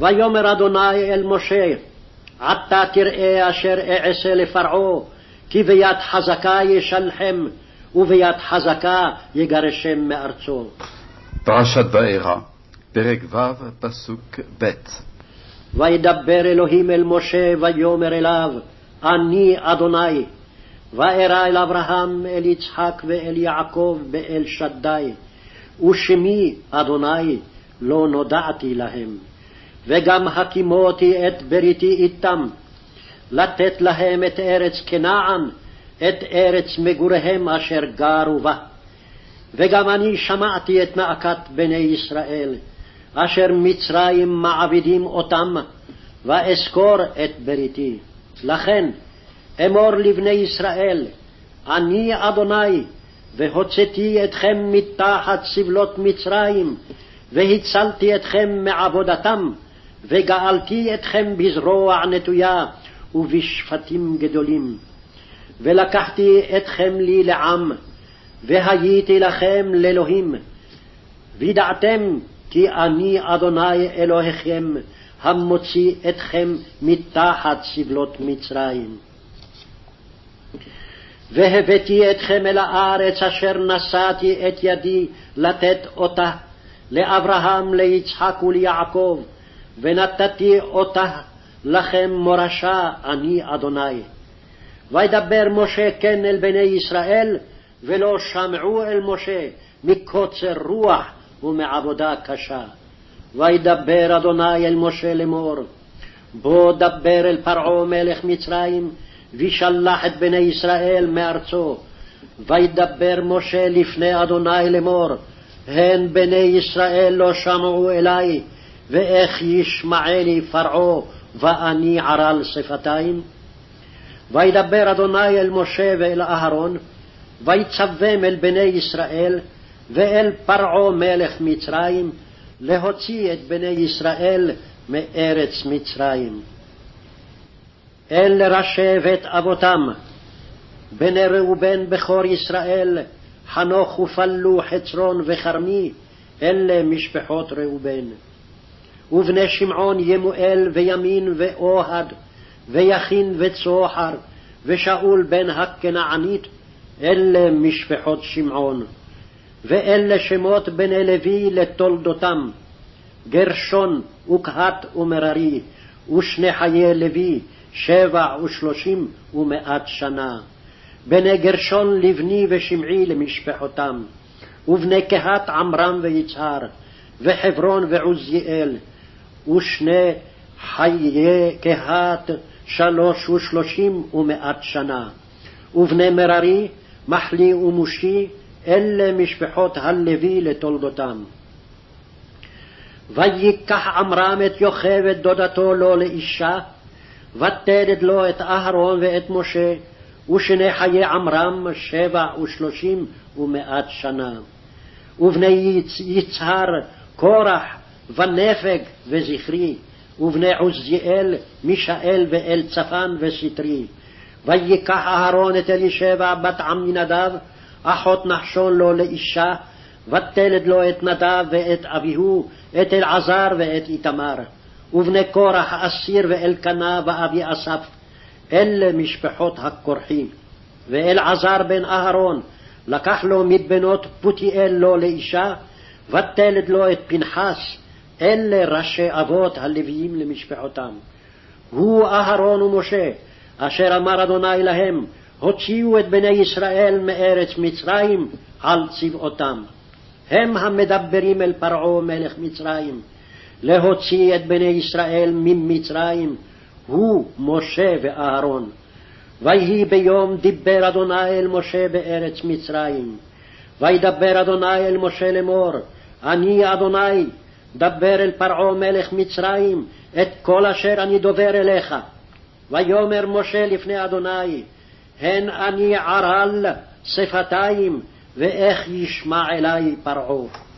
ויאמר אדוני אל משה, עתה תראה אשר אעשה לפרעה, כי ביד חזקה ישלחם, וביד חזקה יגרשם מארצו. פרשת וארא, פרק ו', פסוק ב' וידבר אלוהים אל משה, ויאמר אליו, אני אדוני. וארא אל אברהם, אל יצחק ואל יעקב באל שדי, ושמי אדוני לא נודעתי להם. וגם הקימותי את בריתי איתם, לתת להם את ארץ כנען, את ארץ מגוריהם אשר גרו בה. וגם אני שמעתי את נאקת בני ישראל, אשר מצרים מעבידים אותם, ואזכור את בריתי. לכן אמור לבני ישראל, אני אדוני, והוצאתי אתכם מתחת סבלות מצרים, והצלתי אתכם מעבודתם, וגאלתי אתכם בזרוע נטויה ובשפטים גדולים. ולקחתי אתכם לי לעם, והייתי לכם לאלוהים. וידעתם כי אני אדוני אלוהיכם, המוציא אתכם מתחת סבלות מצרים. והבאתי אתכם אל הארץ אשר נשאתי את ידי לתת אותה לאברהם, ליצחק וליעקב, ונתתי אותה לכם מורשה, אני אדוני. וידבר משה כן אל בני ישראל, ולא שמעו אל משה מקוצר רוח ומעבודה קשה. וידבר אדוני אל משה לאמור, בוא דבר אל פרעה מלך מצרים, וישלח את בני ישראל מארצו. וידבר משה לפני אדוני לאמור, הן בני ישראל לא שמעו אלי, ואיך ישמעני פרעה, ואני ערל שפתיים? וידבר אדוני אל משה ואל אהרון, ויצווים אל בני ישראל, ואל פרעה מלך מצרים, להוציא את בני ישראל מארץ מצרים. אל ראשי בית אבותם, בני ראובן בכור ישראל, חנוך ופלו חצרון וכרמי, אלה משפחות ראובן. ובני שמעון ימואל וימין ואוהד, ויכין וצוחר, ושאול בן הכנענית, אלה משפחות שמעון. ואלה שמות בני לוי לתולדותם, גרשון וקהת ומררי, ושני חיי לוי, שבע ושלושים ומאת שנה. בני גרשון לבני ושמעי למשפחותם, ובני קהת עמרם ויצהר, וחברון ועוזיאל, ושני חיי קהת שלוש ושלושים ומאת שנה. ובני מררי, מחלי ומושי, אלה משפחות הלוי לתולדותם. ויקח עמרם את יוכבד דודתו לו לאישה, ותלד לו את אהרון ואת משה, ושני חיי עמרם שבע ושלושים ומאת שנה. ובני יצהר, קורח, ונפג וזכרי, ובני עוזיאל, מישאל ואל צפן וסטרי. ויקח אהרון את אלישבע בת עמינדב, אחות נחשון לו לאישה, ותלד לו את נדב ואת אביהו, את אלעזר ואת איתמר. ובני קורח אסיר ואלקנה ואבי אסף, אלה משפחות הכורחי. ואלעזר בן אהרון, לקח לו מבנות פותיאל לו לאישה, ותלד לו את פנחס, אלה ראשי אבות הלוויים למשפחותם. הוא אהרון ומשה, אשר אמר אדוני להם, הוציאו את בני ישראל מארץ מצרים על צבאותם. הם המדברים אל פרעה מלך מצרים, להוציא את בני ישראל ממצרים, הוא משה ואהרון. ויהי ביום דיבר אדוני אל משה בארץ מצרים. וידבר אדוני אל משה לאמור, אני אדוני, דבר אל פרעה מלך מצרים את כל אשר אני דובר אליך. ויאמר משה לפני אדוני, הן אני ערל שפתיים, ואיך ישמע אלי פרעה.